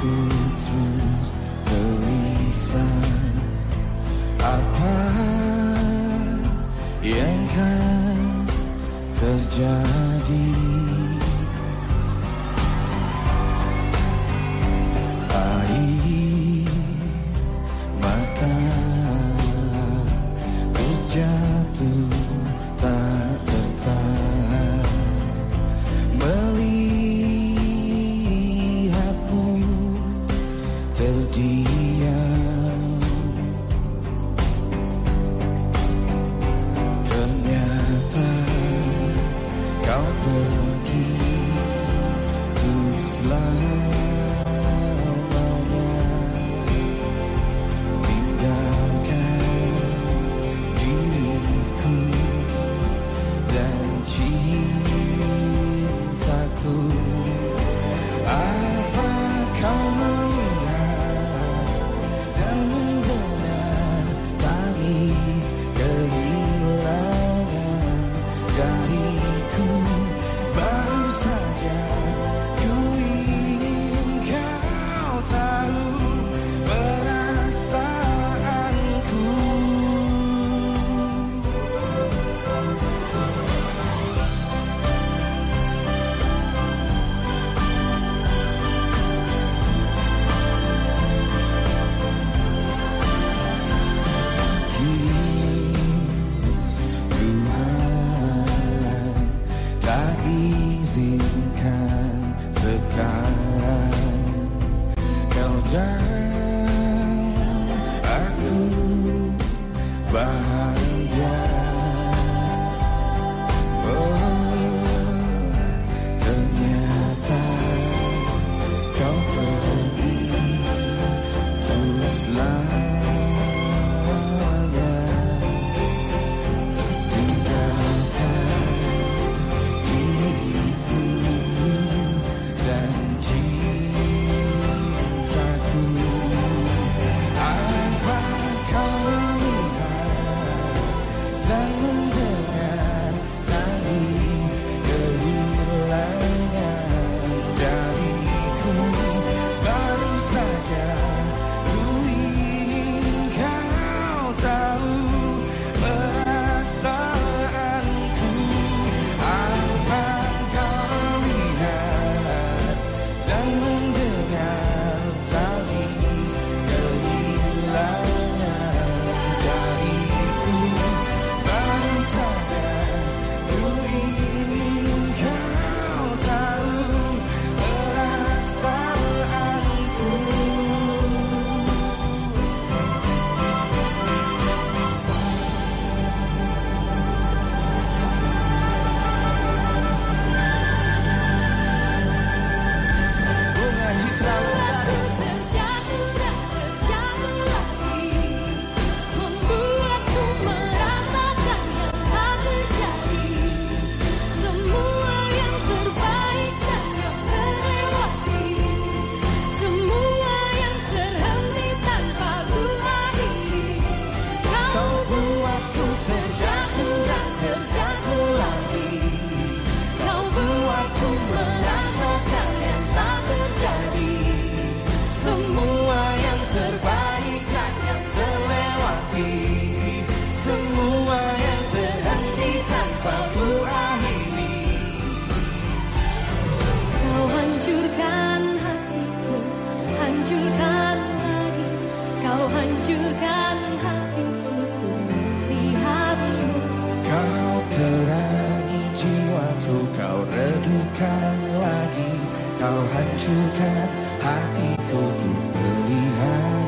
hatiku terus gelisah Apa yang akan terjadi? rasakan sekarang Kau dan aku Kau terangi jiwaku, kau redukan lagi. Kau hancurkan hatiku untuk melihatmu